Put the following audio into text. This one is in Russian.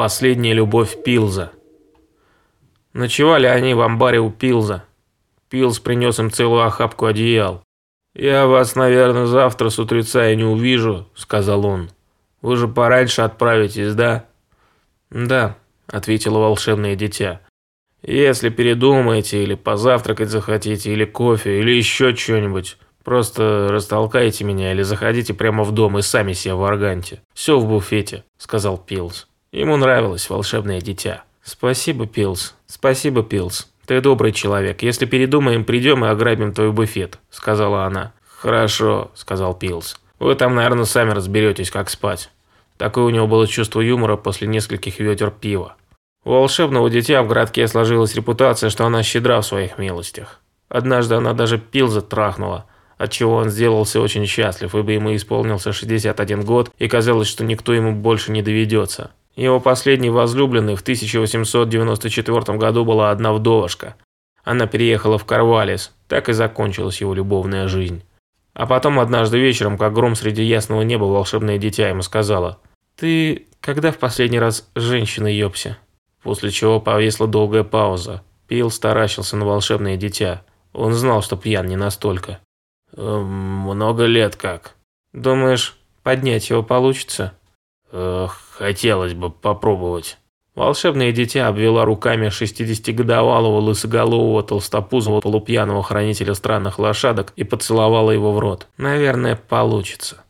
Последняя любовь Пилза. Ночевали они в амбаре у Пилза. Пилз принес им целую охапку одеял. «Я вас, наверное, завтра с утреца и не увижу», — сказал он. «Вы же пораньше отправитесь, да?» «Да», — ответило волшебное дитя. «Если передумаете, или позавтракать захотите, или кофе, или еще что-нибудь, просто растолкайте меня или заходите прямо в дом и сами себе варганьте. Все в буфете», — сказал Пилз. Ему нравилось волшебное дитя. «Спасибо, Пилз. Спасибо, Пилз. Ты добрый человек. Если передумаем, придем и ограбим твой буфет», — сказала она. «Хорошо», — сказал Пилз. «Вы там, наверное, сами разберетесь, как спать». Такое у него было чувство юмора после нескольких ведер пива. У волшебного дитя в городке сложилась репутация, что она щедра в своих милостях. Однажды она даже Пилза трахнула, отчего он сделался очень счастлив, ибо ему исполнился 61 год, и казалось, что никто ему больше не доведется. Его последней возлюбленной в 1894 году была одна вдовушка. Она переехала в Карвалис, так и закончилась его любовная жизнь. А потом однажды вечером, как гром среди ясного неба, волшебное дитя ему сказала, «Ты когда в последний раз женщина ёбся?» После чего повисла долгая пауза. Пил старащился на волшебное дитя. Он знал, что пьян не настолько. «Эм, «Много лет как». «Думаешь, поднять его получится?» Эх, хотелось бы попробовать. Волшебное дитя обвела руками 60-годовалого лысоголового толстопузого полупьяного хранителя странных лошадок и поцеловала его в рот. «Наверное, получится».